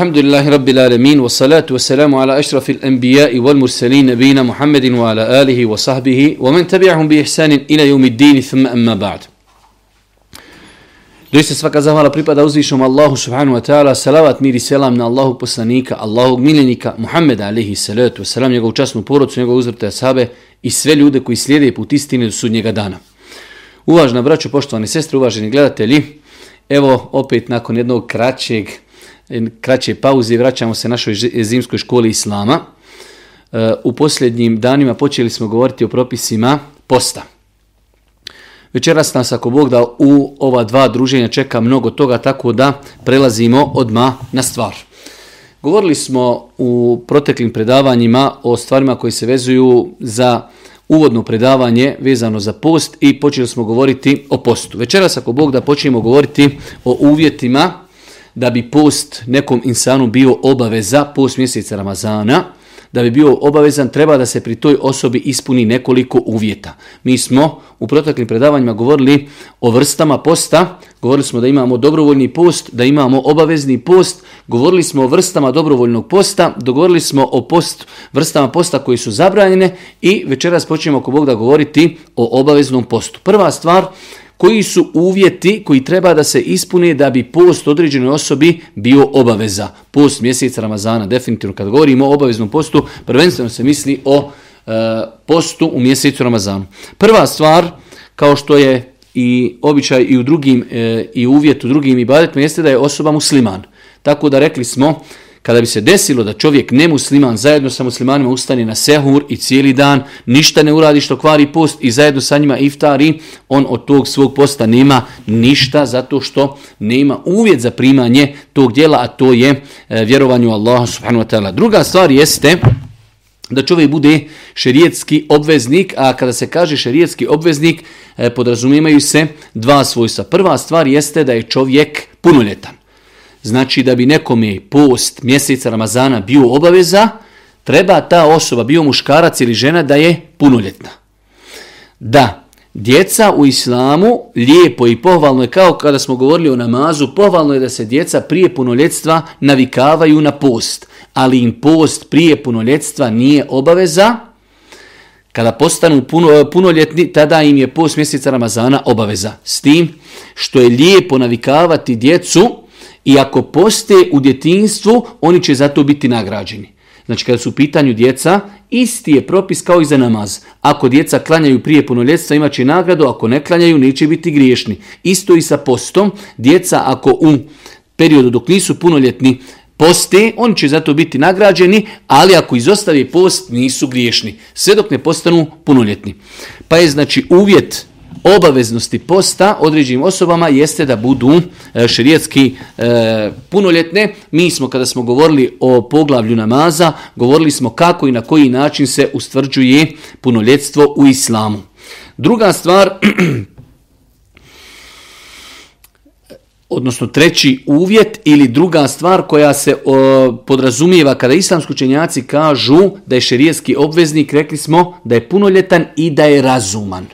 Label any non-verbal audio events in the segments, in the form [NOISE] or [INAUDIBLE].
Alhamdulillahi Rabbil Alamin, wa salatu wa salamu ala ašrafil anbija'i wal mursalin nabina Muhammedin wa ala alihi wa sahbihi, wa men tabi'ahum bi ihsanin ila jumiddini thumma amma ba'd. Doista svaka zahvala pripada uzvišom Allahu subhanahu wa ta'ala, salavat miri selam na Allahu poslanika, Allahu miljenika, Muhammeda alihi salatu wa salam, njegovu časnu porodcu, njegovu uzvrte asabe i sve ljude koji slijede put istine do sudnjega dana. Uvažna braćo, poštovani sestre, uvaženi gledatelji, evo opet nakon jednog kraćeg kraće pauze vraćamo se našoj zimskoj školi Islama. E, u posljednjim danima počeli smo govoriti o propisima posta. Večeras nas ako Bog da u ova dva druženja čeka mnogo toga, tako da prelazimo odma na stvar. Govorili smo u proteklim predavanjima o stvarima koji se vezuju za uvodno predavanje vezano za post i počeli smo govoriti o postu. Večeras ako Bog da počnemo govoriti o uvjetima da bi post nekom insanu bio obaveza post mjeseca Ramazana, da bi bio obavezan treba da se pri toj osobi ispuni nekoliko uvjeta. Mi smo u proteklim predavanjima govorili o vrstama posta, govorili smo da imamo dobrovoljni post, da imamo obavezni post, govorili smo o vrstama dobrovoljnog posta, dogovorili smo o post, vrstama posta koji su zabranjene i večeras počnemo ako Bog da govoriti o obaveznom postu. Prva stvar, koji su uvjeti koji treba da se ispune da bi post određenoj osobi bio obaveza. Post mjeseca Ramazana, definitivno kad govorimo o obaveznom postu, prvenstveno se misli o e, postu u mjesecu Ramazanu. Prva stvar, kao što je i običaj i u drugim e, i uvjet u drugim ibadetima jeste da je osoba musliman. Tako da rekli smo kada bi se desilo da čovjek nemusliman zajedno sa muslimanima ustane na sehur i cijeli dan, ništa ne uradi što kvari post i zajedno sa njima iftari, on od tog svog posta nema ništa zato što nema uvjet za primanje tog dijela, a to je e, vjerovanju Allaha subhanahu wa ta'ala. Druga stvar jeste da čovjek bude šerijetski obveznik, a kada se kaže šerijetski obveznik, e, podrazumijemaju se dva svojstva. Prva stvar jeste da je čovjek punoljetan. Znači da bi nekome post mjeseca Ramazana bio obaveza, treba ta osoba, bio muškarac ili žena, da je punoljetna. Da, djeca u islamu lijepo i pohvalno je kao kada smo govorili o namazu, pohvalno je da se djeca prije punoljetstva navikavaju na post, ali im post prije punoljetstva nije obaveza, kada postanu puno, punoljetni, tada im je post mjeseca Ramazana obaveza. S tim što je lijepo navikavati djecu i ako poste u djetinstvu, oni će zato biti nagrađeni. Znači kada su u pitanju djeca, isti je propis kao i za namaz. Ako djeca klanjaju prije punoljetstva imat će nagradu, ako ne klanjaju neće biti griješni. Isto i sa postom, djeca ako u periodu dok nisu punoljetni poste, oni će zato biti nagrađeni, ali ako izostave post nisu griješni, sve dok ne postanu punoljetni. Pa je znači uvjet obaveznosti posta određenim osobama jeste da budu e, šerijetski e, punoljetne. Mi smo kada smo govorili o poglavlju namaza, govorili smo kako i na koji način se ustvrđuje punoljetstvo u islamu. Druga stvar, [CLEARS THROAT] odnosno treći uvjet ili druga stvar koja se o, podrazumijeva kada islamski učenjaci kažu da je šerijetski obveznik, rekli smo da je punoljetan i da je razuman.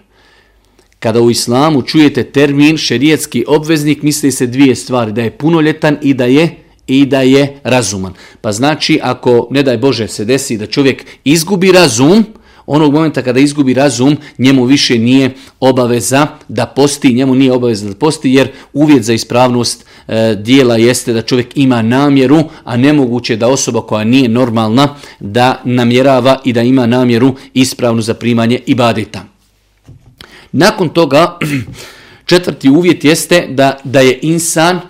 Kada u islamu čujete termin šerijetski obveznik, misli se dvije stvari, da je punoljetan i da je i da je razuman. Pa znači ako, ne daj Bože, se desi da čovjek izgubi razum, onog momenta kada izgubi razum, njemu više nije obaveza da posti, njemu nije obaveza da posti, jer uvjet za ispravnost e, dijela jeste da čovjek ima namjeru, a nemoguće da osoba koja nije normalna da namjerava i da ima namjeru ispravnu za primanje ibadeta. Nakon toga, [CLEARS THROAT] četvrti uvjet jeste da, da je insan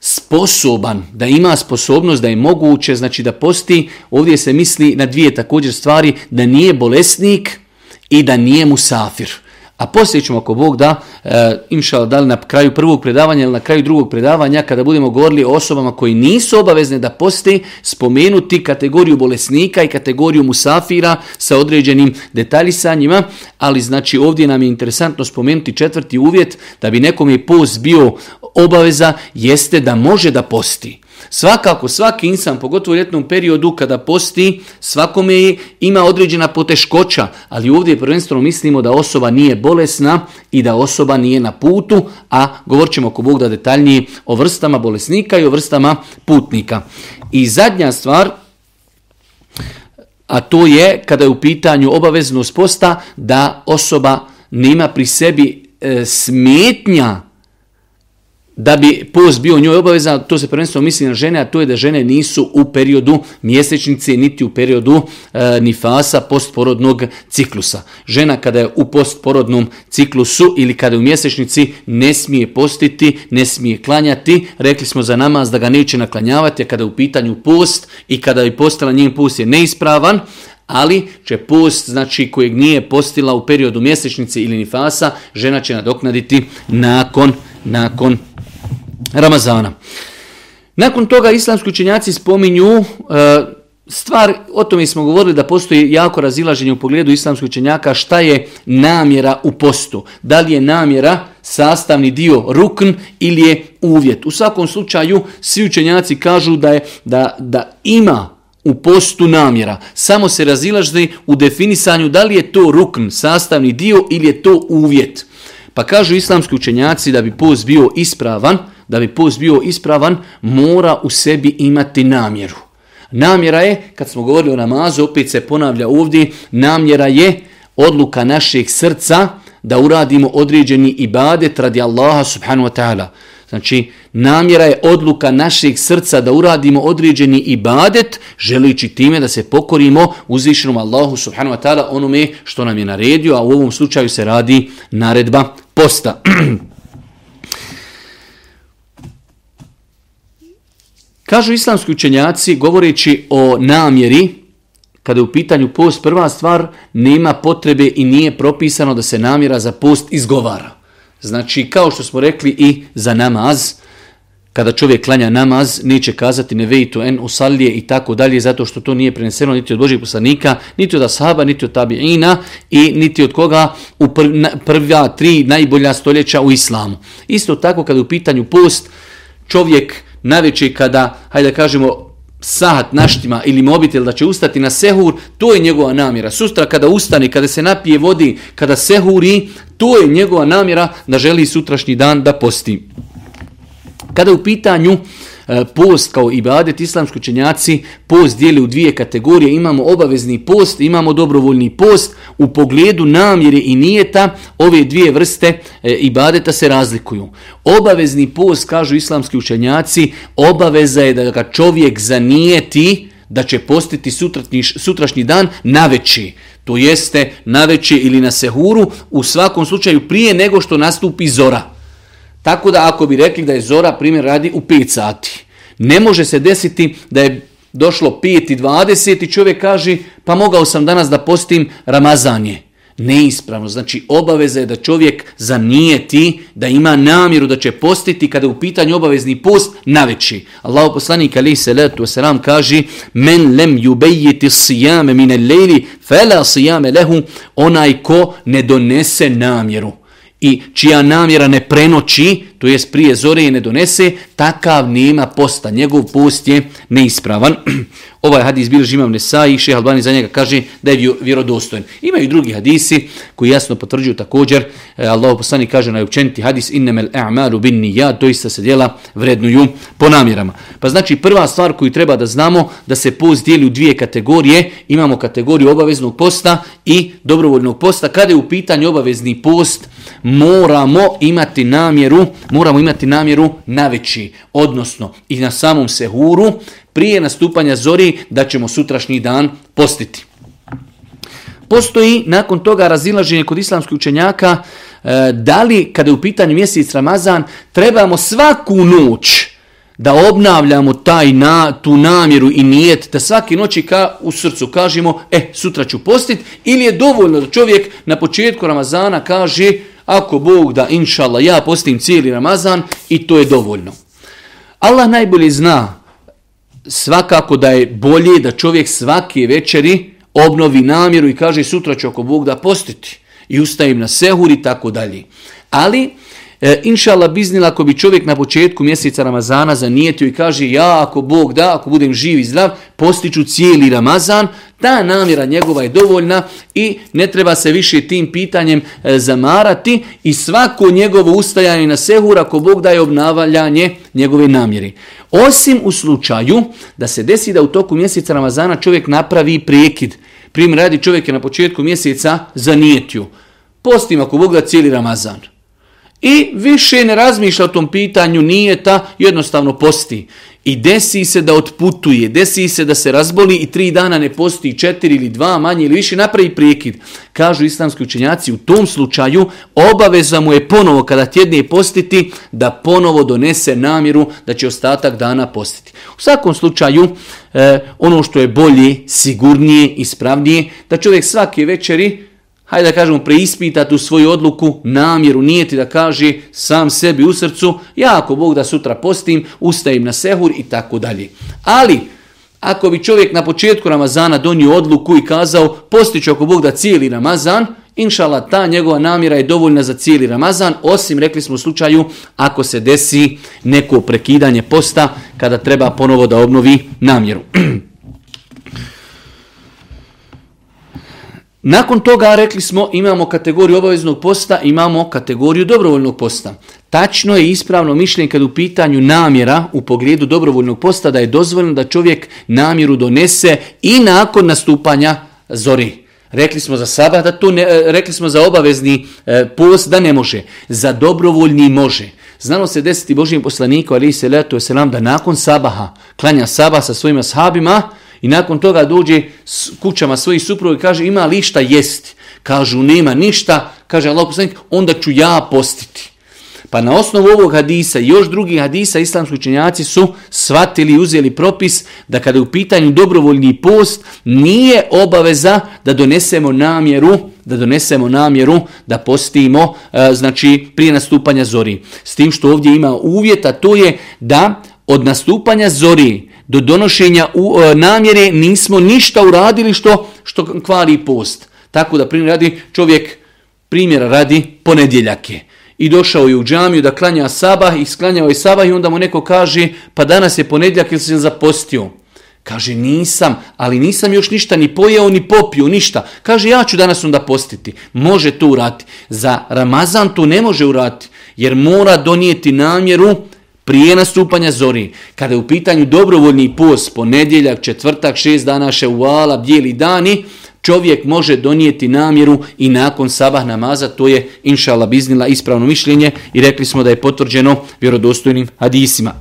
sposoban, da ima sposobnost, da je moguće, znači da posti, ovdje se misli na dvije također stvari, da nije bolesnik i da nije musafir. A poslije ćemo ako Bog da, e, inšal, da li na kraju prvog predavanja ili na kraju drugog predavanja, kada budemo govorili o osobama koji nisu obavezne da poste, spomenuti kategoriju bolesnika i kategoriju musafira sa određenim detaljisanjima, ali znači ovdje nam je interesantno spomenuti četvrti uvjet da bi nekom je post bio obaveza, jeste da može da posti. Svakako, svaki insan, pogotovo u ljetnom periodu kada posti, svakome ima određena poteškoća, ali ovdje prvenstveno mislimo da osoba nije bolesna i da osoba nije na putu, a govorit ćemo ako Bog da detaljnije o vrstama bolesnika i o vrstama putnika. I zadnja stvar, a to je kada je u pitanju obaveznost posta da osoba nema pri sebi e, smetnja da bi post bio njoj obavezan, to se prvenstveno misli na žene, a to je da žene nisu u periodu mjesečnice, niti u periodu e, nifasa postporodnog ciklusa. Žena kada je u postporodnom ciklusu ili kada je u mjesečnici ne smije postiti, ne smije klanjati. Rekli smo za namaz da ga neće naklanjavati, a kada je u pitanju post i kada je postala njen post je neispravan, ali će post, znači kojeg nije postila u periodu mjesečnice ili nifasa, žena će nadoknaditi nakon, nakon Ramazana. Nakon toga islamski učenjaci spominju e, stvar, o tome smo govorili da postoji jako razilaženje u pogledu islamskih učenjaka šta je namjera u postu. Da li je namjera sastavni dio rukn ili je uvjet. U svakom slučaju svi učenjaci kažu da je da, da ima u postu namjera. Samo se razilaži u definisanju da li je to rukn, sastavni dio ili je to uvjet. Pa kažu islamski učenjaci da bi post bio ispravan, da bi post bio ispravan, mora u sebi imati namjeru. Namjera je, kad smo govorili o namazu, opet se ponavlja ovdje, namjera je odluka našeg srca da uradimo određeni ibadet radi Allaha subhanahu wa ta'ala. Znači, namjera je odluka našeg srca da uradimo određeni ibadet, želići time da se pokorimo uzvišenom Allahu subhanahu wa ta'ala onome što nam je naredio, a u ovom slučaju se radi naredba posta. [CLEARS THROAT] Kažu islamski učenjaci, govoreći o namjeri, kada je u pitanju post, prva stvar, nema potrebe i nije propisano da se namjera za post izgovara. Znači, kao što smo rekli i za namaz, kada čovjek klanja namaz, neće kazati nevejtu en usalije i tako dalje, zato što to nije preneseno niti od Božih poslanika, niti od ashaba, niti od tabiina i niti od koga u prva tri najbolja stoljeća u islamu. Isto tako kada je u pitanju post, čovjek najveće kada, hajde da kažemo, sahat naštima ili mobitel da će ustati na sehur, to je njegova namjera. Sutra kada ustane, kada se napije vodi, kada sehuri, to je njegova namjera da želi sutrašnji dan da posti. Kada u pitanju E, post kao ibadet, islamski učenjaci post dijeli u dvije kategorije. Imamo obavezni post, imamo dobrovoljni post. U pogledu namjere i nijeta ove dvije vrste e, ibadeta se razlikuju. Obavezni post, kažu islamski učenjaci, obaveza je da ga čovjek zanijeti da će postiti sutrašnji, sutrašnji dan na veći. To jeste na veći ili na sehuru, u svakom slučaju prije nego što nastupi zora. Tako da ako bi rekli da je zora primjer radi u 5 sati, ne može se desiti da je došlo 5 i 20 i čovjek kaže pa mogao sam danas da postim Ramazanje. Neispravno, znači obaveza je da čovjek zanijeti, da ima namjeru da će postiti kada je u pitanju obavezni post na veći. Allah poslanik ali se letu selam kaže men lem yubejiti sijame mine lejli fela sijame lehu onaj ko ne donese namjeru i čija namjera ne prenoći, to jest prije zore i ne donese, takav nema posta. Njegov post je neispravan. [CLEARS THROAT] Ovaj hadis bilježi imam Nesai, šeha Albani za njega kaže da je vjerodostojen. Imaju drugi hadisi koji jasno potvrđuju također. E, Allah poslani kaže na općeniti hadis innemel a'malu bin nijad, doista se dijela vrednuju po namjerama. Pa znači prva stvar koju treba da znamo da se post dijeli u dvije kategorije. Imamo kategoriju obaveznog posta i dobrovoljnog posta. Kada je u pitanju obavezni post, moramo imati namjeru, moramo imati namjeru na veći, odnosno i na samom sehuru, prije nastupanja zori da ćemo sutrašnji dan postiti. Postoji nakon toga razilaženje kod islamskih učenjaka e, da li kada je u pitanju mjesec Ramazan trebamo svaku noć da obnavljamo taj na, tu namjeru i nijet, da svaki noći ka, u srcu kažemo, e, sutra ću postiti, ili je dovoljno da čovjek na početku Ramazana kaže, ako Bog da, inša Allah, ja postim cijeli Ramazan i to je dovoljno. Allah najbolje zna svakako da je bolje da čovjek svake večeri obnovi namjeru i kaže sutra ću ako Bog da postiti i ustajem na sehur i tako dalje. Ali E, inšala biznila ako bi čovjek na početku mjeseca Ramazana zanijetio i kaže ja ako Bog da, ako budem živ i zdrav, postiću cijeli Ramazan, ta namjera njegova je dovoljna i ne treba se više tim pitanjem e, zamarati i svako njegovo ustajanje na sehur ako Bog daje obnavljanje njegove namjeri. Osim u slučaju da se desi da u toku mjeseca Ramazana čovjek napravi prekid. Primjer radi čovjek je na početku mjeseca zanijetio. Postim ako Bog da cijeli Ramazan. I više ne razmišlja o tom pitanju, nije ta, jednostavno posti. I desi se da otputuje, desi se da se razboli i tri dana ne posti, četiri ili dva, manje ili više, napravi prekid. Kažu islamski učenjaci, u tom slučaju obaveza mu je ponovo kada tjedne postiti da ponovo donese namjeru da će ostatak dana postiti. U svakom slučaju, e, ono što je bolje, sigurnije, ispravnije, da čovjek svake večeri hajde da kažemo, preispita tu svoju odluku, namjeru, nijeti da kaže sam sebi u srcu, ja ako Bog da sutra postim, ustajem na sehur i tako dalje. Ali, ako bi čovjek na početku Ramazana donio odluku i kazao postiću ako Bog da cijeli Ramazan, inšala ta njegova namjera je dovoljna za cijeli Ramazan, osim rekli smo u slučaju ako se desi neko prekidanje posta kada treba ponovo da obnovi namjeru. [CLEARS THROAT] Nakon toga rekli smo imamo kategoriju obaveznog posta, imamo kategoriju dobrovoljnog posta. Tačno je ispravno mišljenje kad u pitanju namjera u pogledu dobrovoljnog posta da je dozvoljeno da čovjek namjeru donese i nakon nastupanja zori. Rekli smo za sabah da to ne, e, rekli smo za obavezni e, post da ne može. Za dobrovoljni može. Znalo se desiti Božijem poslaniku ali se leto se nam da nakon sabaha klanja sabah sa svojim ashabima i nakon toga dođe s kućama svojih supruga i kaže ima li šta jesti? Kažu nema ništa, kaže Allah poslanik, onda ću ja postiti. Pa na osnovu ovog hadisa i još drugih hadisa islamski učenjaci su shvatili i uzeli propis da kada je u pitanju dobrovoljni post nije obaveza da donesemo namjeru da donesemo namjeru da postimo e, znači prije nastupanja zori. S tim što ovdje ima uvjeta to je da od nastupanja zori do donošenja u, e, namjere nismo ništa uradili što, što kvari post. Tako da primjer radi čovjek primjera radi ponedjeljake. I došao je u džamiju da klanja sabah i sklanjao je sabah i onda mu neko kaže pa danas je ponedjeljak ili se zapostio. Kaže nisam, ali nisam još ništa ni pojeo ni popio, ništa. Kaže ja ću danas onda postiti. Može to urati. Za Ramazan to ne može urati jer mora donijeti namjeru prije nastupanja zori, kada je u pitanju dobrovoljni post, ponedjeljak, četvrtak, šest dana, ševala, bijeli dani, čovjek može donijeti namjeru i nakon sabah namaza, to je inšala biznila ispravno mišljenje i rekli smo da je potvrđeno vjerodostojnim hadisima.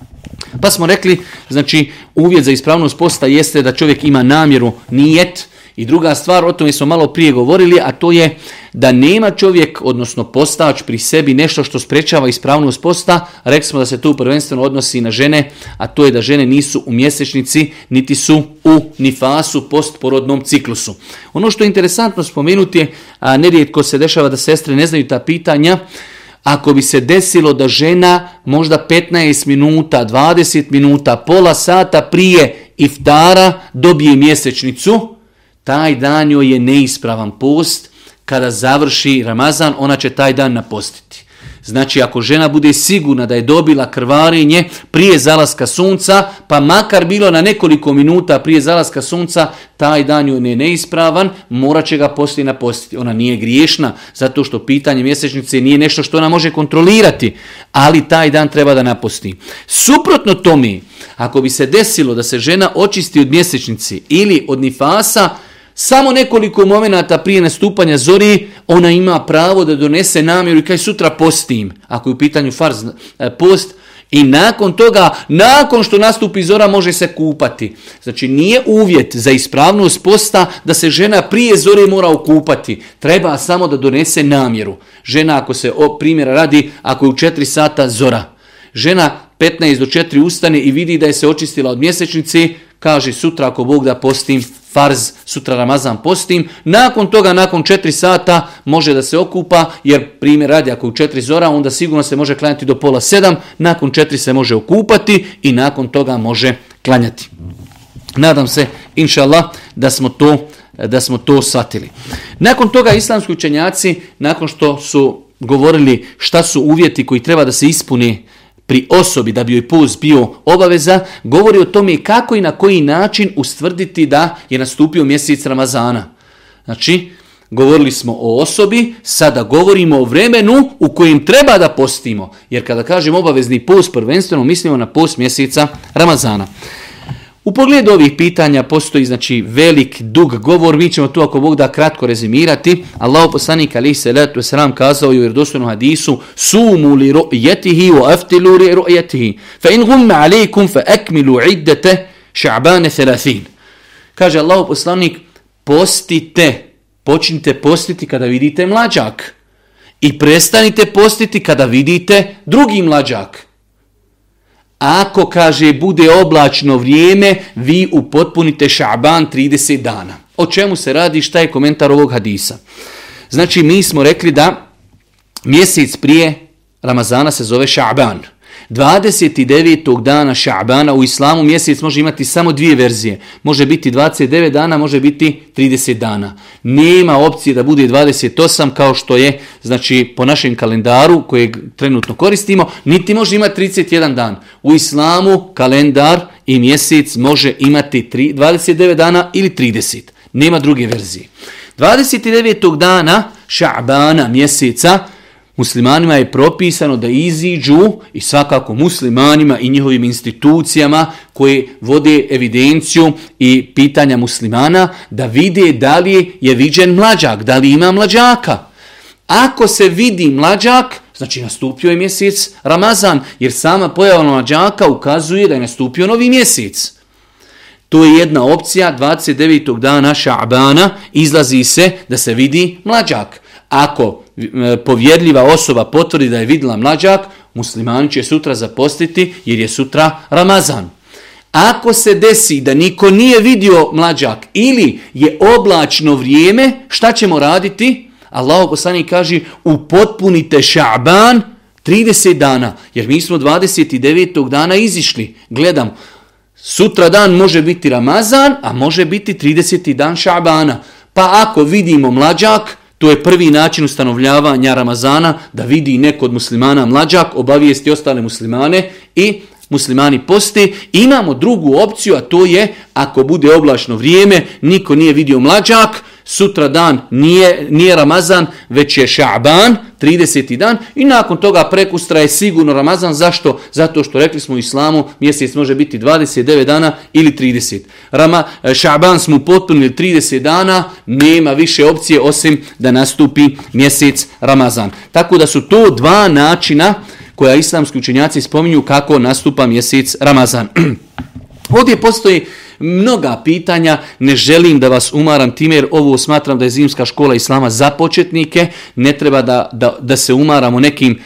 [CLEARS THROAT] Pa smo rekli, znači uvjet za ispravnost posta jeste da čovjek ima namjeru nijet, i druga stvar, o tome smo malo prije govorili, a to je da nema čovjek, odnosno postač pri sebi nešto što sprečava ispravnost posta. Rekli smo da se to prvenstveno odnosi na žene, a to je da žene nisu u mjesečnici, niti su u nifasu postporodnom ciklusu. Ono što je interesantno spomenuti je, a nerijetko se dešava da sestre ne znaju ta pitanja, ako bi se desilo da žena možda 15 minuta, 20 minuta, pola sata prije iftara dobije mjesečnicu, taj dan joj je neispravan post, kada završi Ramazan, ona će taj dan napostiti. Znači, ako žena bude sigurna da je dobila krvarenje prije zalaska sunca, pa makar bilo na nekoliko minuta prije zalaska sunca, taj dan joj neispravan, morat će ga poslije napostiti. Ona nije griješna, zato što pitanje mjesečnice nije nešto što ona može kontrolirati, ali taj dan treba da naposti. Suprotno tome, ako bi se desilo da se žena očisti od mjesečnici ili od nifasa, samo nekoliko momenata prije nastupanja zori, ona ima pravo da donese namjeru i kaj sutra postim, ako je u pitanju farz e, post, i nakon toga, nakon što nastupi zora, može se kupati. Znači, nije uvjet za ispravnost posta da se žena prije zore mora okupati. Treba samo da donese namjeru. Žena, ako se o primjera radi, ako je u 4 sata zora. Žena 15 do 4 ustane i vidi da je se očistila od mjesečnice, kaže sutra ako Bog da postim farz, sutra Ramazan postim, nakon toga, nakon četiri sata može da se okupa, jer primjer radi ako u četiri zora, onda sigurno se može klanjati do pola sedam, nakon četiri se može okupati i nakon toga može klanjati. Nadam se, inša Allah, da smo to da smo to shvatili. Nakon toga islamski učenjaci, nakon što su govorili šta su uvjeti koji treba da se ispune pri osobi da bi joj post bio obaveza, govori o tome kako i na koji način ustvrditi da je nastupio mjesec Ramazana. Znači, govorili smo o osobi, sada govorimo o vremenu u kojem treba da postimo. Jer kada kažem obavezni post, prvenstveno mislimo na post mjeseca Ramazana. U pogledu ovih pitanja postoji znači velik, dug govor, mi ćemo tu ako Bog da kratko rezimirati. Allah poslanik ali se letu sram kazao u vjerodostojnom hadisu sumu li ru'yatihi wa aftilu li ru'yatihi fa in gumma alejkum fa akmilu iddete ša'bane 30. Kaže Allah poslanik postite, počnite postiti kada vidite mlađak i prestanite postiti kada vidite drugi mlađak. Ako, kaže, bude oblačno vrijeme, vi upotpunite šaban 30 dana. O čemu se radi, šta je komentar ovog hadisa? Znači, mi smo rekli da mjesec prije Ramazana se zove šaban. 29. dana Ša'bana u islamu mjesec može imati samo dvije verzije. Može biti 29 dana, može biti 30 dana. Nema opcije da bude 28 kao što je znači po našem kalendaru kojeg trenutno koristimo, niti može imati 31 dan. U islamu kalendar i mjesec može imati 29 dana ili 30. Nema druge verzije. 29. dana Ša'bana mjeseca muslimanima je propisano da iziđu i svakako muslimanima i njihovim institucijama koje vode evidenciju i pitanja muslimana da vide da li je viđen mlađak, da li ima mlađaka. Ako se vidi mlađak, znači nastupio je mjesec Ramazan, jer sama pojava mlađaka ukazuje da je nastupio novi mjesec. To je jedna opcija, 29. dana Ša'bana izlazi se da se vidi mlađak. Ako E, povjedljiva osoba potvrdi da je vidjela mlađak, muslimani će sutra zapostiti jer je sutra Ramazan. Ako se desi da niko nije vidio mlađak ili je oblačno vrijeme, šta ćemo raditi? Allah poslani kaže upotpunite šaban 30 dana, jer mi smo 29. dana izišli. Gledam, sutra dan može biti Ramazan, a može biti 30. dan šabana. Pa ako vidimo mlađak, to je prvi način ustanovljavanja Ramazana, da vidi neko od muslimana mlađak, obavijesti ostale muslimane i muslimani poste. Imamo drugu opciju, a to je ako bude oblačno vrijeme, niko nije vidio mlađak, sutra dan nije, nije Ramazan, već je Ša'ban, 30. dan i nakon toga prekustra je sigurno Ramazan. Zašto? Zato što rekli smo u islamu mjesec može biti 29 dana ili 30. Rama, Ša'ban smo potpunili 30 dana, nema više opcije osim da nastupi mjesec Ramazan. Tako da su to dva načina koja islamski učenjaci spominju kako nastupa mjesec Ramazan. [CLEARS THROAT] Ovdje postoji mnoga pitanja, ne želim da vas umaram time jer ovo smatram da je zimska škola islama za početnike, ne treba da, da, da se umaramo nekim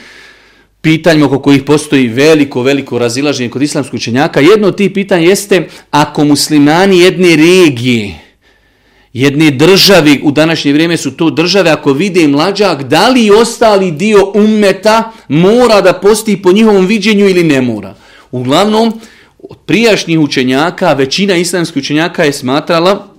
pitanjima oko kojih postoji veliko, veliko razilaženje kod islamskog učenjaka. Jedno od tih pitanja jeste ako muslimani jedne regije, jedne državi, u današnje vrijeme su to države, ako vide mlađak, da li ostali dio umeta mora da postoji po njihovom viđenju ili ne mora. Uglavnom, od prijašnjih učenjaka, većina islamskih učenjaka je smatrala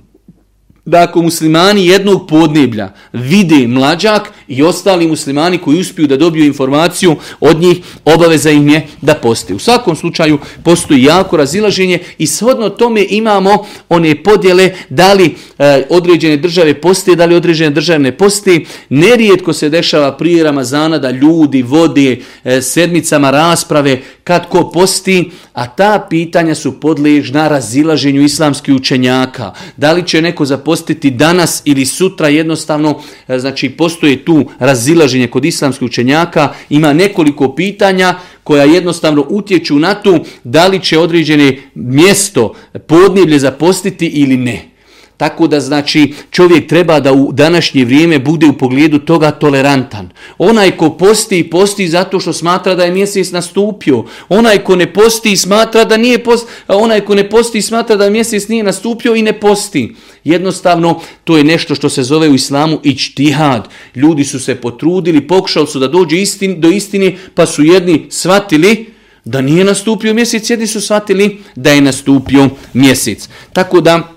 da ako muslimani jednog podneblja vide mlađak i ostali muslimani koji uspiju da dobiju informaciju od njih, obaveza im je da poste. U svakom slučaju postoji jako razilaženje i shodno tome imamo one podjele da li e, određene države poste, da li određene države ne poste. Nerijetko se dešava prije Ramazana da ljudi vode e, sedmicama rasprave kad ko posti, a ta pitanja su podležna razilaženju islamskih učenjaka. Da li će neko zapostiti danas ili sutra jednostavno, e, znači postoje tu razilaženje kod islamskih učenjaka, ima nekoliko pitanja koja jednostavno utječu na to da li će određene mjesto podneblje zapostiti ili ne. Tako da znači čovjek treba da u današnje vrijeme bude u pogledu toga tolerantan. Onaj ko posti, posti zato što smatra da je mjesec nastupio. Onaj ko ne posti smatra da nije posti, onaj ko ne posti smatra da je mjesec nije nastupio i ne posti. Jednostavno to je nešto što se zove u islamu ičtihad. Ljudi su se potrudili, pokušali su da dođu istin, do istine, pa su jedni shvatili da nije nastupio mjesec, jedni su shvatili da je nastupio mjesec. Tako da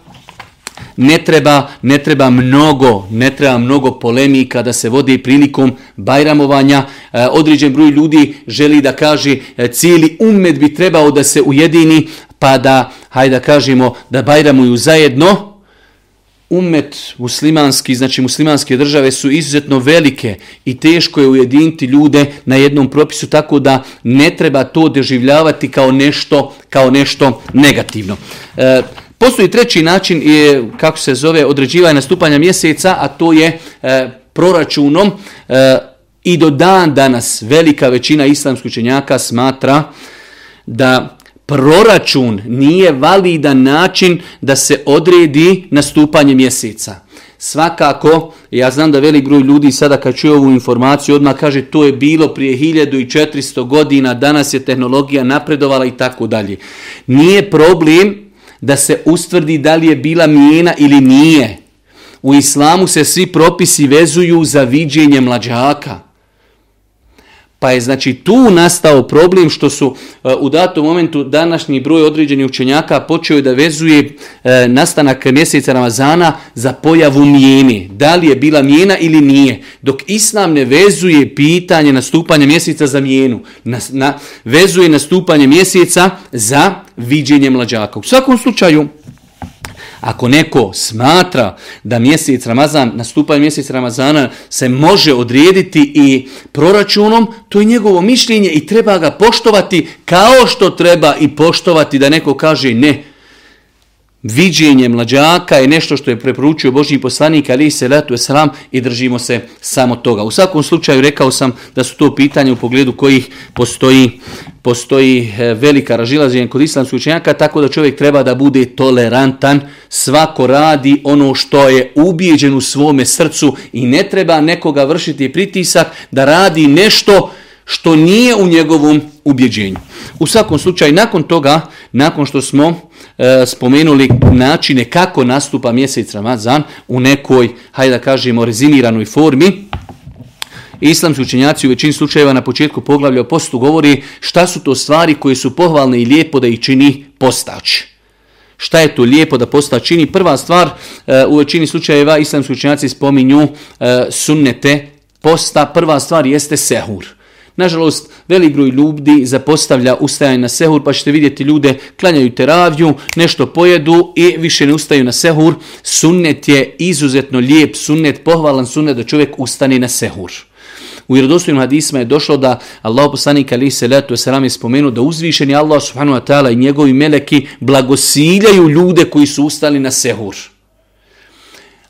ne treba, ne treba mnogo, ne treba mnogo polemika da se vodi prilikom bajramovanja. E, određen broj ljudi želi da kaže e, cijeli umet bi trebao da se ujedini pa da, hajde da kažemo, da bajramuju zajedno, umet muslimanski, znači muslimanske države su izuzetno velike i teško je ujediniti ljude na jednom propisu tako da ne treba to doživljavati kao nešto, kao nešto negativno. E, postoji treći način je kako se zove određivanje nastupanja mjeseca, a to je e, proračunom e, i do dan danas velika većina islamskih učenjaka smatra da proračun nije validan način da se odredi nastupanje mjeseca. Svakako, ja znam da velik broj ljudi sada kad čuje ovu informaciju odmah kaže to je bilo prije 1400 godina, danas je tehnologija napredovala i tako dalje. Nije problem da se ustvrdi da li je bila mijena ili nije. U islamu se svi propisi vezuju za viđenje mlađaka. Pa je znači tu nastao problem što su e, u datom momentu današnji broj određenih učenjaka počeo da vezuje e, nastanak mjeseca Ramazana za pojavu mijene. Da li je bila mijena ili nije. Dok Islam ne vezuje pitanje nastupanja mjeseca za mijenu. Na, na, vezuje nastupanje mjeseca za viđenje mlađaka. U svakom slučaju ako neko smatra da mjesec Ramazan, nastupanje mjesec Ramazana se može odrediti i proračunom, to je njegovo mišljenje i treba ga poštovati kao što treba i poštovati da neko kaže ne, viđenje mlađaka je nešto što je preporučio Božji poslanik ali se letu esram i držimo se samo toga. U svakom slučaju rekao sam da su to pitanje u pogledu kojih postoji postoji e, velika ražilaženja kod islamskih učenjaka, tako da čovjek treba da bude tolerantan, svako radi ono što je ubijeđen u svome srcu i ne treba nekoga vršiti pritisak da radi nešto što nije u njegovom ubjeđenju. U svakom slučaju, nakon toga, nakon što smo spomenuli načine kako nastupa mjesec Ramazan u nekoj, hajde da kažemo, rezimiranoj formi, Islamski učenjaci u većini slučajeva na početku poglavlja o postu govori šta su to stvari koje su pohvalne i lijepo da ih čini postač. Šta je to lijepo da postač čini? Prva stvar, e, u većini slučajeva islamski učenjaci spominju e, sunnete posta. Prva stvar jeste sehur. Nažalost, velik broj ljudi zapostavlja ustajanje na sehur, pa ćete vidjeti ljude klanjaju teraviju, nešto pojedu i više ne ustaju na sehur. Sunnet je izuzetno lijep sunnet, pohvalan sunnet da čovjek ustane na sehur. U vjerodostojnim hadisima je došlo da Allah poslanik ali se letu selam je spomenuo da uzvišeni Allah subhanahu wa ta'ala i njegovi meleki blagosiljaju ljude koji su ustali na sehur.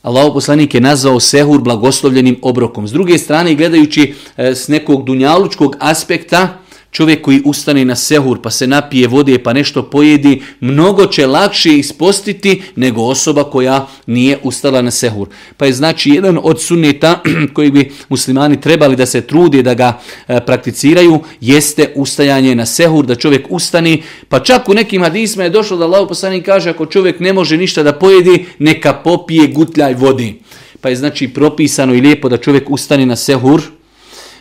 Allahu poslanik je nazvao sehur blagoslovljenim obrokom. S druge strane, gledajući e, s nekog dunjalučkog aspekta, čovjek koji ustane na sehur pa se napije vode pa nešto pojedi, mnogo će lakše ispostiti nego osoba koja nije ustala na sehur. Pa je znači jedan od sunneta [CLEARS THROAT] koji bi muslimani trebali da se trudi da ga e, prakticiraju jeste ustajanje na sehur, da čovjek ustani, pa čak u nekim hadisma je došlo da Allah poslanik kaže ako čovjek ne može ništa da pojedi, neka popije gutljaj vodi. Pa je znači propisano i lijepo da čovjek ustane na sehur,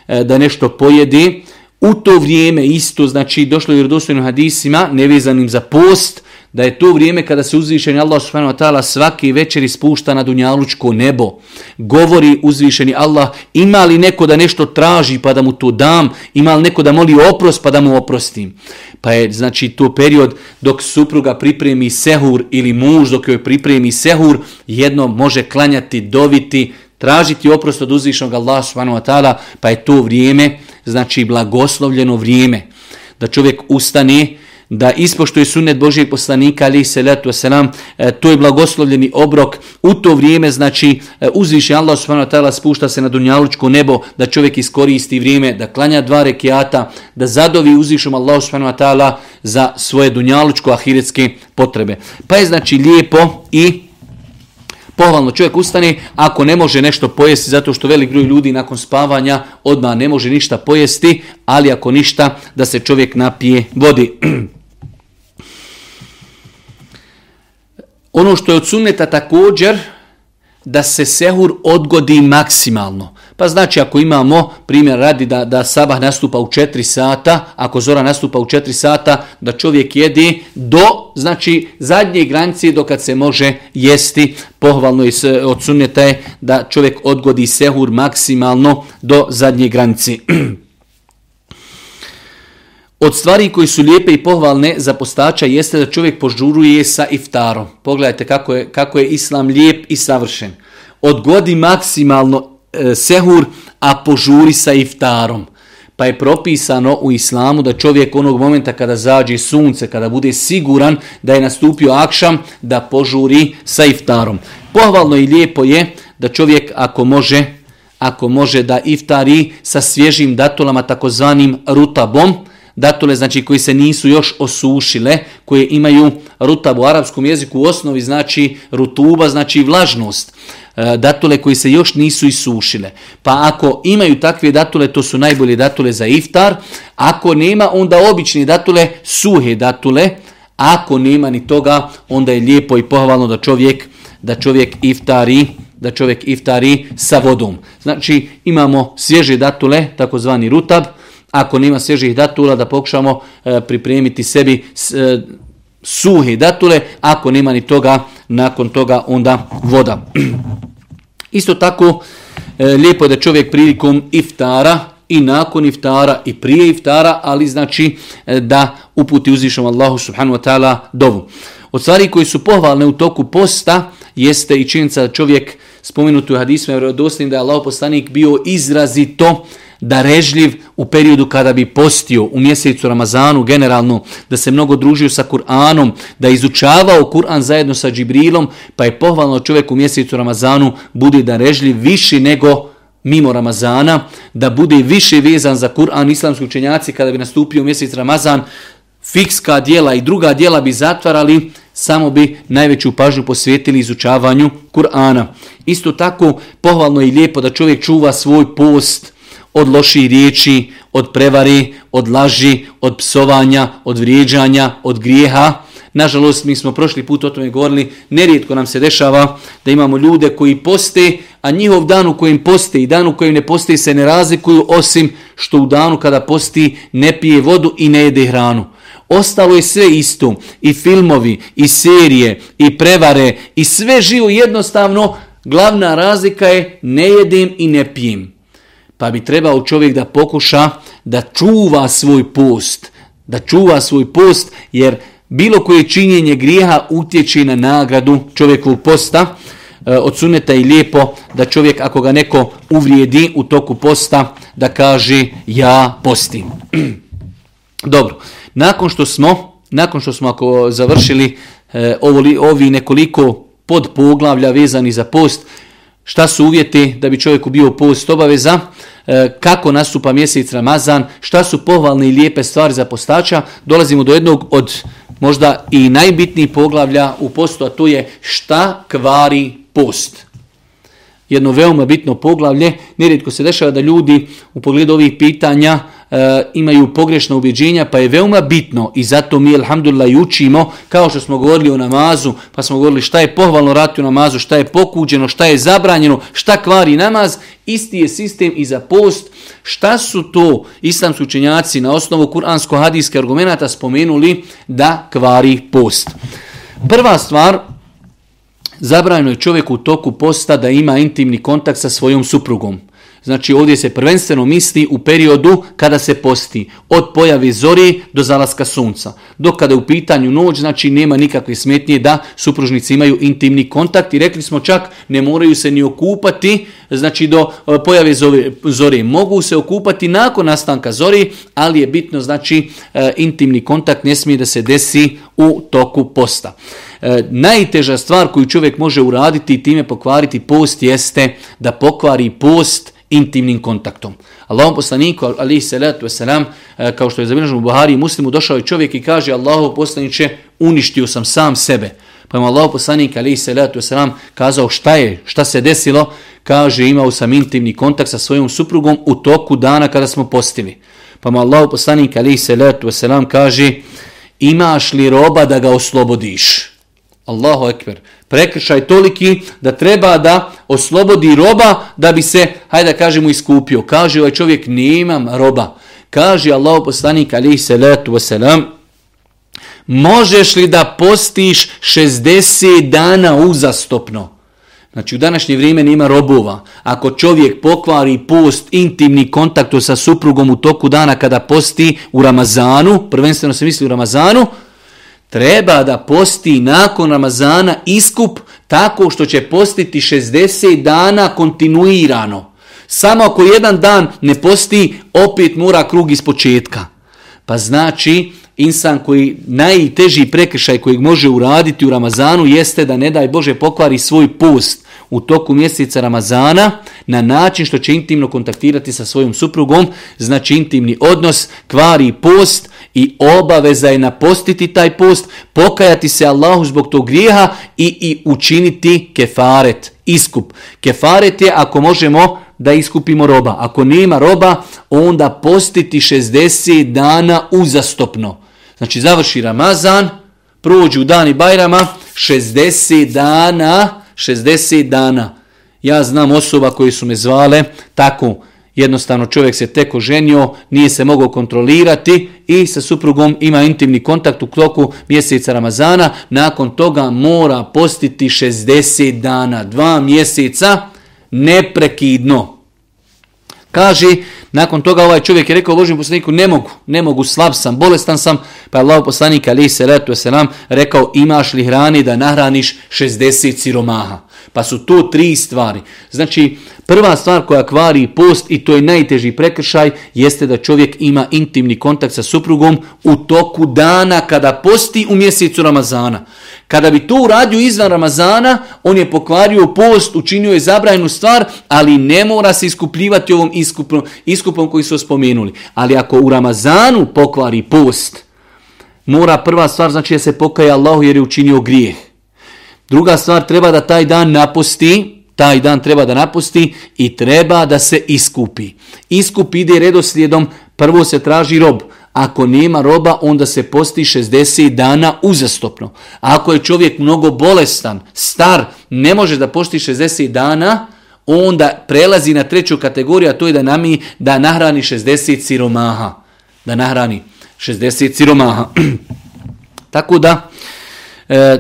e, da nešto pojedi, u to vrijeme isto, znači došlo je vjerodostojnim hadisima, nevezanim za post, da je to vrijeme kada se uzvišeni Allah subhanahu wa ta'ala svaki večer ispušta na dunjalučko nebo. Govori uzvišeni Allah, ima li neko da nešto traži pa da mu to dam, ima li neko da moli oprost pa da mu oprostim. Pa je znači to period dok supruga pripremi sehur ili muž dok joj pripremi sehur, jedno može klanjati, doviti, tražiti oprost od uzvišenog Allah subhanahu wa ta'ala, pa je to vrijeme znači blagoslovljeno vrijeme da čovjek ustane, da ispoštuje sunnet Božijeg poslanika, ali se letu selam, e, to je blagoslovljeni obrok. U to vrijeme, znači, e, uzviše Allah subhanahu ta'ala spušta se na dunjalučko nebo, da čovjek iskoristi vrijeme, da klanja dva rekiata, da zadovi uzvišom Allah subhanahu wa za svoje dunjalučko ahiretske potrebe. Pa je znači lijepo i pohvalno čovjek ustane ako ne može nešto pojesti zato što velik broj ljudi nakon spavanja odmah ne može ništa pojesti, ali ako ništa da se čovjek napije vodi. [CLEARS THROAT] ono što je od sunneta također da se sehur odgodi maksimalno. Pa znači ako imamo primjer radi da, da sabah nastupa u 4 sata, ako zora nastupa u 4 sata, da čovjek jedi do znači zadnje granice do kad se može jesti. Pohvalno je od sunneta je da čovjek odgodi sehur maksimalno do zadnje granice. [CLEARS THROAT] Od stvari koji su lijepe i pohvalne za postača jeste da čovjek požuruje sa iftarom. Pogledajte kako je, kako je islam lijep i savršen. Odgodi maksimalno sehur, a požuri sa iftarom. Pa je propisano u islamu da čovjek onog momenta kada zađe sunce, kada bude siguran da je nastupio akšam, da požuri sa iftarom. Pohvalno i lijepo je da čovjek ako može, ako može da iftari sa svježim datulama takozvanim rutabom, datule znači koji se nisu još osušile, koje imaju rutab u arapskom jeziku u osnovi znači rutuba, znači vlažnost. E, datule koji se još nisu isušile. Pa ako imaju takve datule, to su najbolje datule za iftar. Ako nema, onda obični datule, suhe datule. Ako nema ni toga, onda je lijepo i pohvalno da čovjek, da čovjek iftari da čovjek iftari sa vodom. Znači imamo svježe datule, takozvani rutab, ako nema svježih datula da pokušamo e, pripremiti sebi e, suhe datule, ako nema ni toga, nakon toga onda voda. [CLEARS THROAT] Isto tako, e, lijepo je da čovjek prilikom iftara i nakon iftara i prije iftara, ali znači da uputi uzvišom Allahu subhanahu wa ta'ala dovu. Od stvari koji su pohvalne u toku posta jeste i činjenica da čovjek spomenuti u hadismu je da je Allah poslanik bio izrazito darežljiv u periodu kada bi postio u mjesecu Ramazanu generalno, da se mnogo družio sa Kur'anom, da izučavao Kur'an zajedno sa Džibrilom, pa je pohvalno čovjek u mjesecu Ramazanu bude darežljiv više nego mimo Ramazana, da bude više vezan za Kur'an islamski učenjaci kada bi nastupio mjesec Ramazan, fikska dijela i druga dijela bi zatvarali, samo bi najveću pažnju posvetili izučavanju Kur'ana. Isto tako pohvalno i lijepo da čovjek čuva svoj post, od loših riječi, od prevari, od laži, od psovanja, od vrijeđanja, od grijeha. Nažalost, mi smo prošli put o tome govorili, nerijetko nam se dešava da imamo ljude koji poste, a njihov dan u kojem poste i dan u kojem ne poste se ne razlikuju, osim što u danu kada posti ne pije vodu i ne jede hranu. Ostalo je sve isto, i filmovi, i serije, i prevare, i sve živo jednostavno, glavna razlika je ne jedem i ne pijem. Pa bi trebao čovjek da pokuša da čuva svoj post. Da čuva svoj post jer bilo koje činjenje grijeha utječe na nagradu čovjekovog posta. E, od suneta je lijepo da čovjek ako ga neko uvrijedi u toku posta da kaže ja postim. [CLEARS THROAT] Dobro, nakon što smo, nakon što smo ako završili e, ovi nekoliko podpoglavlja vezani za post, šta su uvjeti da bi čovjeku bio post obaveza, e, kako nastupa mjesec Ramazan, šta su pohvalne i lijepe stvari za postača, dolazimo do jednog od možda i najbitnijih poglavlja u postu, a to je šta kvari post jedno veoma bitno poglavlje. Nerijetko se dešava da ljudi u pogledu ovih pitanja e, imaju pogrešna ubjeđenja, pa je veoma bitno i zato mi, alhamdulillah, učimo, kao što smo govorili o namazu, pa smo govorili šta je pohvalno rati u namazu, šta je pokuđeno, šta je zabranjeno, šta kvari namaz, isti je sistem i za post. Šta su to islamski učenjaci na osnovu kuransko-hadijske argumenta spomenuli da kvari post? Prva stvar, Zabranjeno je čovjeku u toku posta da ima intimni kontakt sa svojom suprugom. Znači ovdje se prvenstveno misli u periodu kada se posti od pojave zori do zalaska sunca. Dok kada je u pitanju noć, znači nema nikakve smetnje da supružnici imaju intimni kontakt i rekli smo čak ne moraju se ni okupati, znači do e, pojave zori. Mogu se okupati nakon nastanka zori, ali je bitno znači e, intimni kontakt ne smije da se desi u toku posta. E, najteža stvar koju čovjek može uraditi i time pokvariti post jeste da pokvari post intimnim kontaktom. Allahom poslaniku, ali salatu wasalam, e, kao što je zabilježeno u Buhari i muslimu, došao je čovjek i kaže Allahov poslaniće, uništio sam sam sebe. Pa mu Allahov poslanik, ali salatu wasalam, kazao šta je, šta se desilo, kaže imao sam intimni kontakt sa svojom suprugom u toku dana kada smo postili. Pa mu Allahov poslanik, ali salatu wasalam, kaže imaš li roba da ga oslobodiš? Allahu ekber. Prekršaj toliki da treba da oslobodi roba da bi se, hajde da kažemo, iskupio. Kaže ovaj čovjek, nemam roba. Kaže Allah poslanik alaihi salatu wasalam, možeš li da postiš 60 dana uzastopno? Znači u današnje vrijeme nema robova. Ako čovjek pokvari post, intimni kontakt sa suprugom u toku dana kada posti u Ramazanu, prvenstveno se misli u Ramazanu, treba da posti nakon Ramazana iskup tako što će postiti 60 dana kontinuirano. Samo ako jedan dan ne posti, opet mora krug iz početka. Pa znači, insan koji najteži prekršaj kojeg može uraditi u Ramazanu jeste da ne daj Bože pokvari svoj post u toku mjeseca Ramazana na način što će intimno kontaktirati sa svojom suprugom, znači intimni odnos, kvari post i obaveza je napostiti taj post, pokajati se Allahu zbog tog grijeha i, i učiniti kefaret, iskup. Kefaret je ako možemo da iskupimo roba. Ako nema roba, onda postiti 60 dana uzastopno. Znači završi Ramazan, prođu dani Bajrama, 60 dana 60 dana. Ja znam osoba koji su me zvale, tako jednostavno čovjek se teko ženio, nije se mogao kontrolirati i sa suprugom ima intimni kontakt u toku mjeseca Ramazana, nakon toga mora postiti 60 dana, dva mjeseca neprekidno. Kaže, nakon toga ovaj čovjek je rekao Božjem poslaniku, ne mogu, ne mogu, slab sam, bolestan sam, pa je Allah poslanik ali se retu se nam rekao, imaš li hrani da nahraniš 60 siromaha. Pa su to tri stvari. Znači, prva stvar koja kvari post i to je najteži prekršaj jeste da čovjek ima intimni kontakt sa suprugom u toku dana kada posti u mjesecu Ramazana. Kada bi to uradio izvan Ramazana, on je pokvario post, učinio je zabrajnu stvar, ali ne mora se iskupljivati ovom iskupom, iskupom koji su spomenuli. Ali ako u Ramazanu pokvari post, mora prva stvar znači da se pokaje Allahu jer je učinio grijeh. Druga stvar, treba da taj dan napusti, taj dan treba da napusti i treba da se iskupi. Iskup ide redoslijedom, prvo se traži rob. Ako nema roba, onda se posti 60 dana uzastopno. Ako je čovjek mnogo bolestan, star, ne može da posti 60 dana, onda prelazi na treću kategoriju, a to je da nami da nahrani 60 siromaha. Da nahrani 60 siromaha. [CLEARS THROAT] Tako da, e,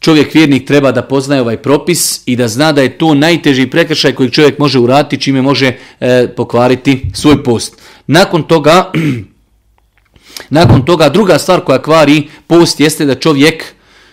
čovjek vjernik treba da poznaje ovaj propis i da zna da je to najteži prekršaj koji čovjek može uraditi čime može e, pokvariti svoj post. Nakon toga, [CLEARS THROAT] nakon toga druga stvar koja kvari post jeste da čovjek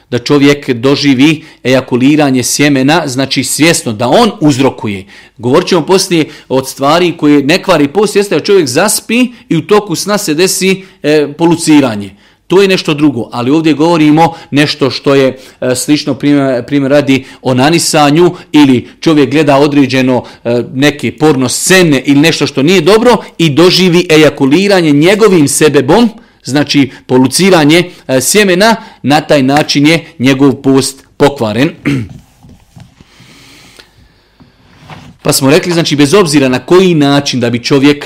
da čovjek doživi ejakuliranje sjemena, znači svjesno da on uzrokuje. Govorit ćemo poslije od stvari koje ne kvari post, jeste da čovjek zaspi i u toku sna se desi e, poluciranje. To je nešto drugo, ali ovdje govorimo nešto što je e, slično primjer, primjer radi o nanisanju ili čovjek gleda određeno e, neke porno scene ili nešto što nije dobro i doživi ejakuliranje njegovim sebebom, znači poluciranje e, sjemena, na taj način je njegov post pokvaren. [CLEARS THROAT] Pa smo rekli, znači bez obzira na koji način da bi čovjek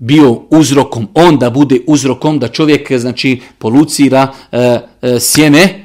bio uzrokom, on da bude uzrokom da čovjek znači polucira e, e, sjeme,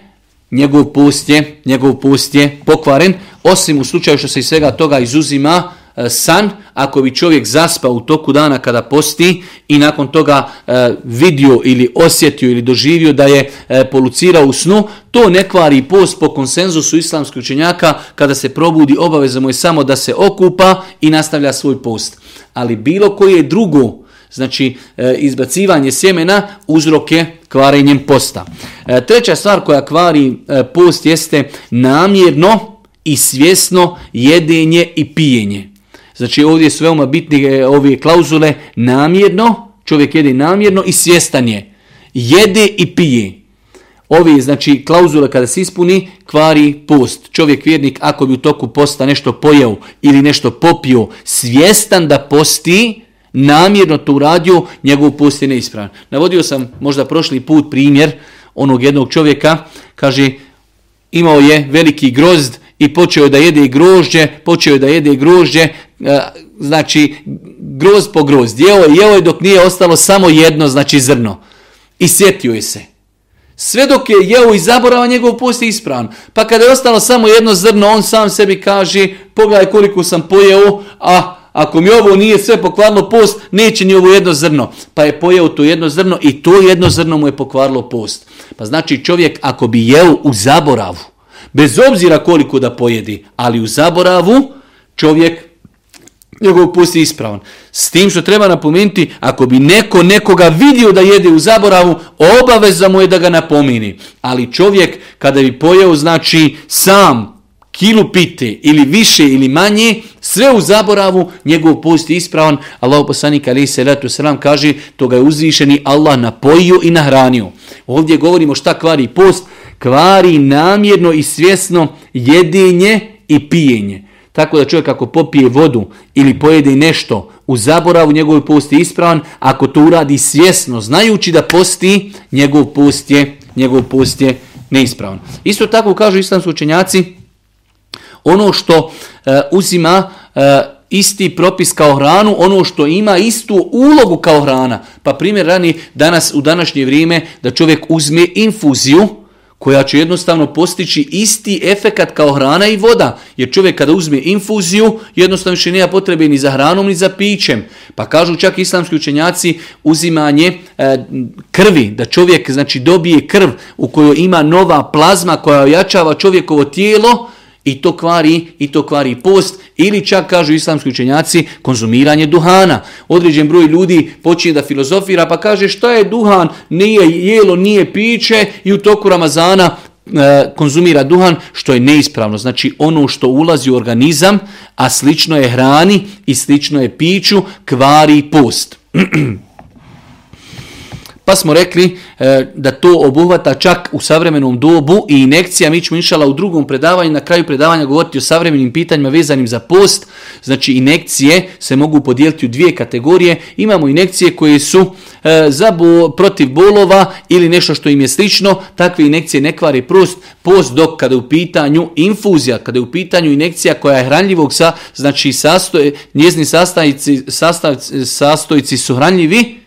njegov post je, njegov post je pokvaren, osim u slučaju što se iz svega toga izuzima e, san, ako bi čovjek zaspao u toku dana kada posti i nakon toga e, vidio ili osjetio ili doživio da je e, polucirao u snu, to ne kvari post po konsenzusu islamskih učenjaka, kada se probudi obaveza mu je samo da se okupa i nastavlja svoj post. Ali bilo koje drugo znači e, izbacivanje sjemena uzrok je kvarenjem posta. E, treća stvar koja kvari e, post jeste namjerno i svjesno jedenje i pijenje. Znači ovdje su veoma bitne ove klauzule namjerno, čovjek jede namjerno i svjestan je. Jede i pije. Ovi, znači, klauzule kada se ispuni, kvari post. Čovjek vjernik, ako bi u toku posta nešto pojeo ili nešto popio, svjestan da posti, namjerno to uradio, njegov post je neispravan. Navodio sam možda prošli put primjer onog jednog čovjeka, kaže imao je veliki grozd i počeo da jede grožđe, počeo da jede grožđe, e, znači grozd po grozd, jeo je, jeo je dok nije ostalo samo jedno, znači zrno. I sjetio je se. Sve dok je jeo i zaborava, njegov post je ispravan. Pa kada je ostalo samo jedno zrno, on sam sebi kaže, pogledaj koliko sam pojeo, a ako mi ovo nije sve pokvarilo post, neće ni ovo jedno zrno. Pa je pojeo to jedno zrno i to jedno zrno mu je pokvarilo post. Pa znači čovjek ako bi jeo u zaboravu, bez obzira koliko da pojedi, ali u zaboravu čovjek njegov post je ispravan. S tim što treba napomenuti, ako bi neko nekoga vidio da jede u zaboravu, obaveza mu je da ga napomini. Ali čovjek kada bi pojeo, znači sam kilu pite ili više ili manje, sve u zaboravu, njegov post je ispravan. Allah poslanik ali se letu selam kaže, to ga je uzvišeni Allah napojio i nahranio. Ovdje govorimo šta kvari post, kvari namjerno i svjesno jedinje i pijenje. Tako da čovjek ako popije vodu ili pojede nešto u zaboravu, njegov post je ispravan. Ako to uradi svjesno, znajući da posti, njegov post je, njegov post je neispravan. Isto tako kažu islamski učenjaci, ono što e, uzima e, isti propis kao hranu, ono što ima istu ulogu kao hrana. Pa primjer rani danas u današnje vrijeme da čovjek uzme infuziju, koja će jednostavno postići isti efekat kao hrana i voda. Jer čovjek kada uzme infuziju, jednostavno više nema potrebe ni za hranom ni za pićem. Pa kažu čak islamski učenjaci uzimanje e, krvi, da čovjek znači dobije krv u kojoj ima nova plazma koja ojačava čovjekovo tijelo, i to kvari i to kvari post ili čak kažu islamski učenjaci konzumiranje duhana. Određen broj ljudi počinje da filozofira pa kaže šta je duhan, nije jelo, nije piće i u toku Ramazana e, konzumira duhan što je neispravno. Znači ono što ulazi u organizam, a slično je hrani i slično je piću, kvari post. [CLEARS THROAT] Pa smo rekli e, da to obuhvata čak u savremenom dobu i inekcija. Mi ćemo inšala u drugom predavanju, na kraju predavanja govoriti o savremenim pitanjima vezanim za post. Znači inekcije se mogu podijeliti u dvije kategorije. Imamo inekcije koje su e, za bo, protiv bolova ili nešto što im je slično. Takve inekcije ne kvari prost, post dok kada je u pitanju infuzija, kada je u pitanju inekcija koja je hranljivog sa, znači sastoje, njezni sastojci, sastojci su hranljivi,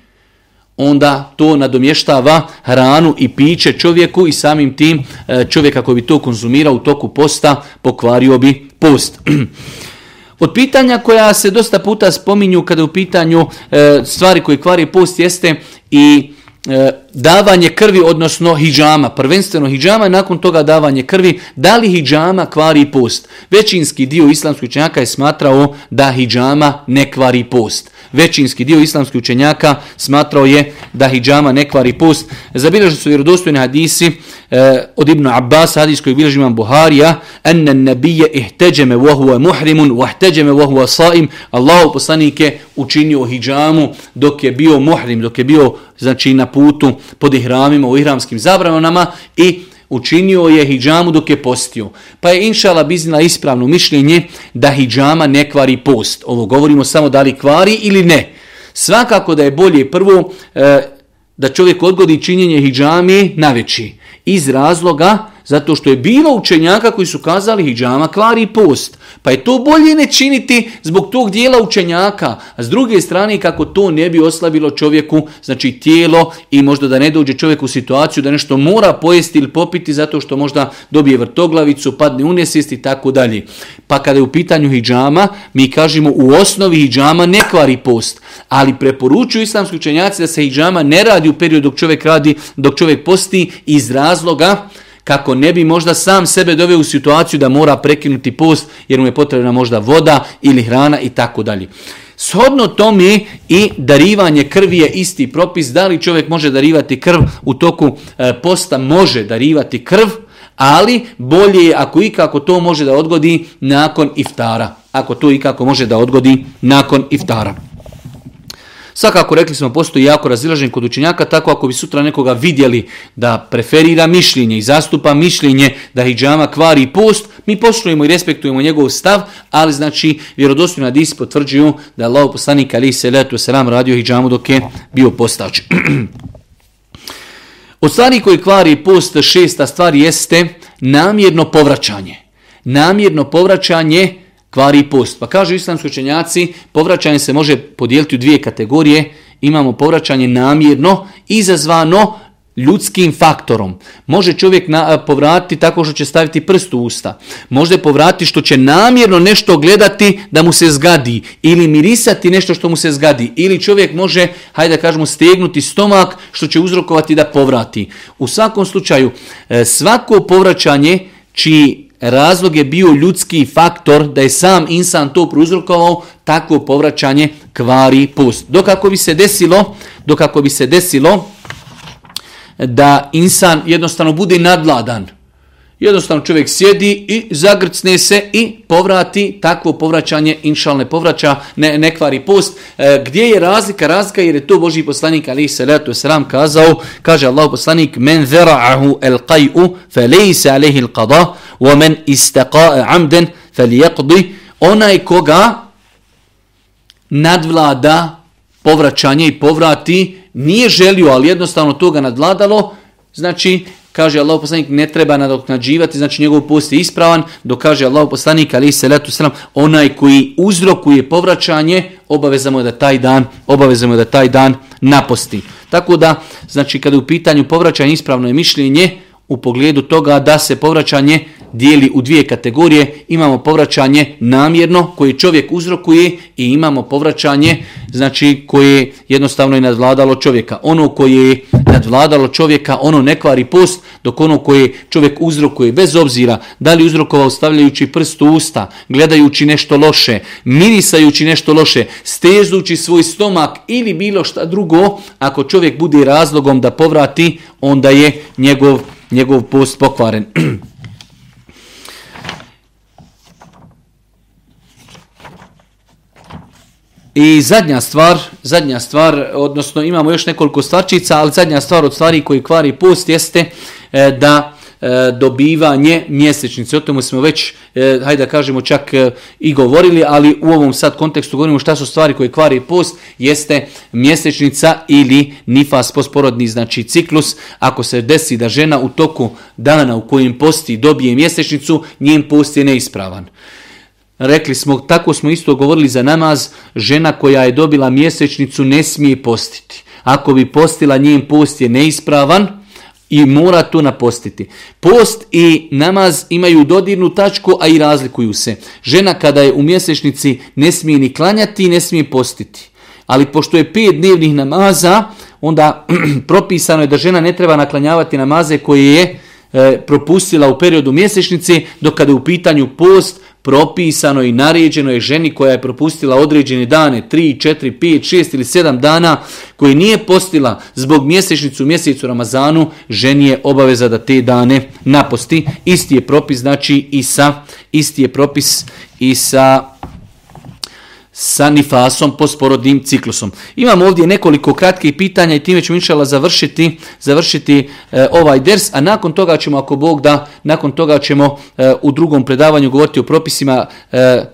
onda to nadomještava hranu i piće čovjeku i samim tim e, čovjek ako bi to konzumirao u toku posta pokvario bi post. [CLEARS THROAT] Od pitanja koja se dosta puta spominju kada u pitanju e, stvari koje kvari post jeste i e, davanje krvi, odnosno hijjama, prvenstveno hijjama, nakon toga davanje krvi, da li hijjama kvari post? Većinski dio islamskih učenjaka je smatrao da hijjama ne kvari post većinski dio islamskih učenjaka smatrao je da hijjama ne kvari post. Zabilježili su vjerodostojni hadisi eh, od Ibn Abbas, hadis koji bilježi imam Buharija, enne nabije ihteđeme vohuva muhrimun, vahteđeme vohuva saim, Allah poslanike učinio hijjamu dok je bio muhrim, dok je bio znači na putu pod ihramima, u ihramskim zabranama i učinio je hijjamu dok je postio. Pa je inšala biznila ispravno mišljenje da hijjama ne kvari post. Ovo govorimo samo da li kvari ili ne. Svakako da je bolje prvo e, da čovjek odgodi činjenje hijjami na veći. Iz razloga zato što je bilo učenjaka koji su kazali hijjama kvari post. Pa je to bolje ne činiti zbog tog dijela učenjaka. A s druge strane kako to ne bi oslabilo čovjeku, znači tijelo i možda da ne dođe čovjek u situaciju da nešto mora pojesti ili popiti zato što možda dobije vrtoglavicu, padne unesist i tako dalje. Pa kada je u pitanju hijjama, mi kažemo u osnovi hijjama ne kvari post. Ali preporučuju islamski učenjaci da se hijjama ne radi u periodu dok čovjek radi, dok čovjek posti iz razloga kako ne bi možda sam sebe doveo u situaciju da mora prekinuti post jer mu je potrebna možda voda ili hrana i tako dalje. Shodno tome i darivanje krvi je isti propis. Da li čovjek može darivati krv u toku e, posta? Može darivati krv, ali bolje je ako ikako to može da odgodi nakon iftara. Ako to ikako može da odgodi nakon iftara. Svakako rekli smo postoji jako razilažen kod učenjaka, tako ako bi sutra nekoga vidjeli da preferira mišljenje i zastupa mišljenje da hijjama kvari post, mi poštujemo i respektujemo njegov stav, ali znači vjerodostojni hadisi potvrđuju da je Allah poslanik ali se letu selam radio hijjamu dok je bio postač. [CLEARS THROAT] Od stvari koji kvari post šesta stvar jeste namjerno povraćanje. Namjerno povraćanje kvari post. Pa kažu islamski učenjaci, povraćanje se može podijeliti u dvije kategorije. Imamo povraćanje namjerno, izazvano ljudskim faktorom. Može čovjek na, povratiti tako što će staviti prst u usta. Može povratiti što će namjerno nešto gledati da mu se zgadi. Ili mirisati nešto što mu se zgadi. Ili čovjek može, hajde da kažemo, stegnuti stomak što će uzrokovati da povrati. U svakom slučaju, e, svako povraćanje čiji razlog je bio ljudski faktor da je sam insan to prouzrokovao, takvo povraćanje kvari post. Dok ako bi se desilo, dok ako bi se desilo da insan jednostavno bude nadladan. Jednostavno čovjek sjedi i zagrcne se i povrati takvo povraćanje, inšalne povraća, ne, ne kvari post. E, gdje je razlika? Razlika jer je to Boži poslanik ali se sram kazao, kaže Allah poslanik, men zera'ahu el qaj'u fe lejse alehi il qada, istaqa'a amden fe lijekdi, onaj koga nadvlada povraćanje i povrati, nije želio, ali jednostavno toga nadvladalo, znači, kaže Allah poslanik, ne treba nadoknađivati, znači njegov post je ispravan, dok kaže Allah poslanik, ali se letu sram, onaj koji uzrokuje povraćanje, obavezamo je da taj dan, obavezamo je da taj dan naposti. Tako da, znači, kada je u pitanju povraćanje ispravno je mišljenje, u pogledu toga da se povraćanje dijeli u dvije kategorije. Imamo povraćanje namjerno koje čovjek uzrokuje i imamo povraćanje znači koje jednostavno je nadvladalo čovjeka. Ono koje je nadvladalo čovjeka, ono ne kvari post, dok ono koje čovjek uzrokuje bez obzira da li uzrokovao stavljajući prst u usta, gledajući nešto loše, mirisajući nešto loše, stezući svoj stomak ili bilo šta drugo, ako čovjek bude razlogom da povrati, onda je njegov, njegov post pokvaren. [CLEARS THROAT] I zadnja stvar, zadnja stvar, odnosno imamo još nekoliko stvarčica, ali zadnja stvar od stvari koji kvari post jeste e, da e, dobivanje mjesečnice. O tome smo već, e, hajde da kažemo, čak i govorili, ali u ovom sad kontekstu govorimo šta su stvari koje kvari post, jeste mjesečnica ili nifas posporodni, znači ciklus. Ako se desi da žena u toku dana u kojem posti dobije mjesečnicu, njen post je neispravan. Rekli smo, tako smo isto govorili za namaz, žena koja je dobila mjesečnicu ne smije postiti. Ako bi postila, njen post je neispravan i mora to napostiti. Post i namaz imaju dodirnu tačku, a i razlikuju se. Žena kada je u mjesečnici ne smije ni klanjati, ne smije postiti. Ali pošto je pet dnevnih namaza, onda [CLEARS THROAT] propisano je da žena ne treba naklanjavati namaze koje je e, propustila u periodu mjesečnici, dok kada je u pitanju post, propisano i naređeno je ženi koja je propustila određene dane, 3, 4, 5, 6 ili 7 dana, koji nije postila zbog mjesečnicu mjesecu Ramazanu, ženi je obaveza da te dane naposti. Isti je propis, znači i sa, isti je propis i sa sa nifasom po sporodnim ciklusom. Imamo ovdje nekoliko kratkih pitanja i time ćemo inšala završiti, završiti e, ovaj ders, a nakon toga ćemo, ako Bog da, nakon toga ćemo e, u drugom predavanju govoriti o propisima e,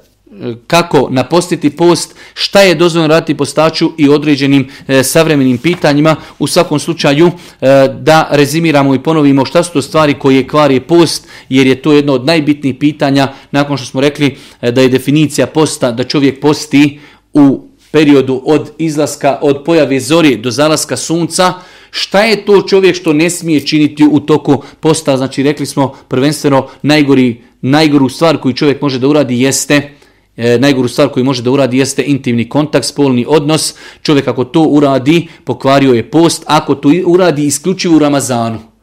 kako napostiti post, šta je dozvoljeno raditi postaču i određenim e, savremenim pitanjima. U svakom slučaju e, da rezimiramo i ponovimo šta su to stvari koje kvari post, jer je to jedno od najbitnijih pitanja nakon što smo rekli e, da je definicija posta da čovjek posti u periodu od izlaska, od pojave zori do zalaska sunca, šta je to čovjek što ne smije činiti u toku posta, znači rekli smo prvenstveno najgori, najgoru stvar koju čovjek može da uradi jeste e, najgoru stvar koju može da uradi jeste intimni kontakt, spolni odnos. Čovjek ako to uradi, pokvario je post. Ako to uradi isključivo u Ramazanu,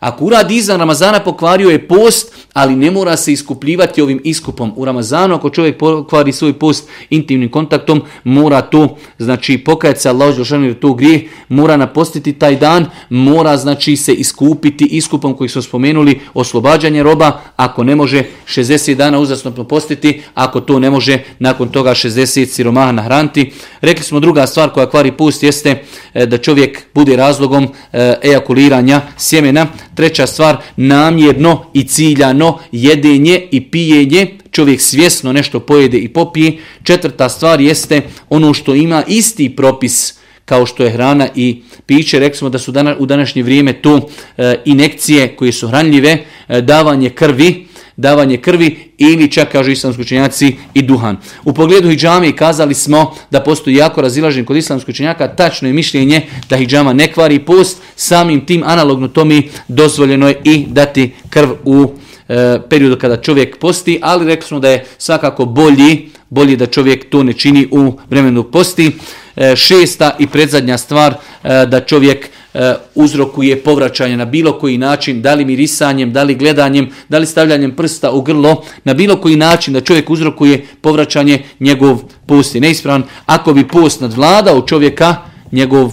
ako uradi izvan Ramazana pokvario je post, ali ne mora se iskupljivati ovim iskupom u Ramazanu. Ako čovjek pokvari svoj post intimnim kontaktom, mora to, znači pokajati se Allah jer to grije, mora napostiti taj dan, mora znači se iskupiti iskupom koji smo spomenuli, oslobađanje roba, ako ne može 60 dana uzasno postiti, ako to ne može nakon toga 60 siromaha nahraniti. Rekli smo druga stvar koja kvari post jeste e, da čovjek bude razlogom e, ejakuliranja sjemena, Treća stvar, namjerno i ciljano jedenje i pijenje, čovjek svjesno nešto pojede i popije. Četvrta stvar jeste ono što ima isti propis kao što je hrana i piće. Rekli smo da su u današnje vrijeme to e, inekcije koje su hranljive, e, davanje krvi, davanje krvi ili čak, kažu islamski učenjaci, i duhan. U pogledu hijjame kazali smo da postoji jako razilažen kod islamskih učenjaka, tačno je mišljenje da hijjama ne kvari post, samim tim analogno to mi dozvoljeno je i dati krv u e, periodu kada čovjek posti, ali rekli smo da je svakako bolji, bolji da čovjek to ne čini u vremenu posti. E, šesta i predzadnja stvar e, da čovjek e, uzrokuje povraćanje na bilo koji način, da li mirisanjem, da li gledanjem, da li stavljanjem prsta u grlo, na bilo koji način da čovjek uzrokuje povraćanje, njegov post neispravan. Ako bi post nadvladao čovjeka, njegov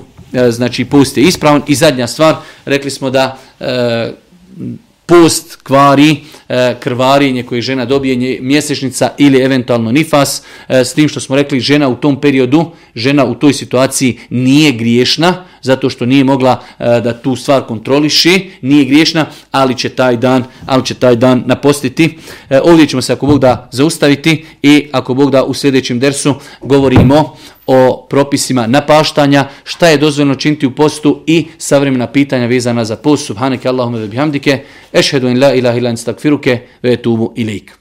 znači post je ispravan. I zadnja stvar, rekli smo da post kvari e, krvarenje koje žena dobije mjesečnica ili eventualno nifas e, s tim što smo rekli žena u tom periodu žena u toj situaciji nije griješna zato što nije mogla e, da tu stvar kontroliši nije griješna ali će taj dan ali će taj dan napostiti. Ovdje ćemo se ako Bog da zaustaviti i ako Bog da u sljedećem dersu govorimo o propisima napaštanja, šta je dozvoljeno činiti u postu i savremena pitanja vezana za post. Subhaneke Allahume ve bihamdike, ešhedu in la ilaha ila instakfiruke, ve tubu ilik.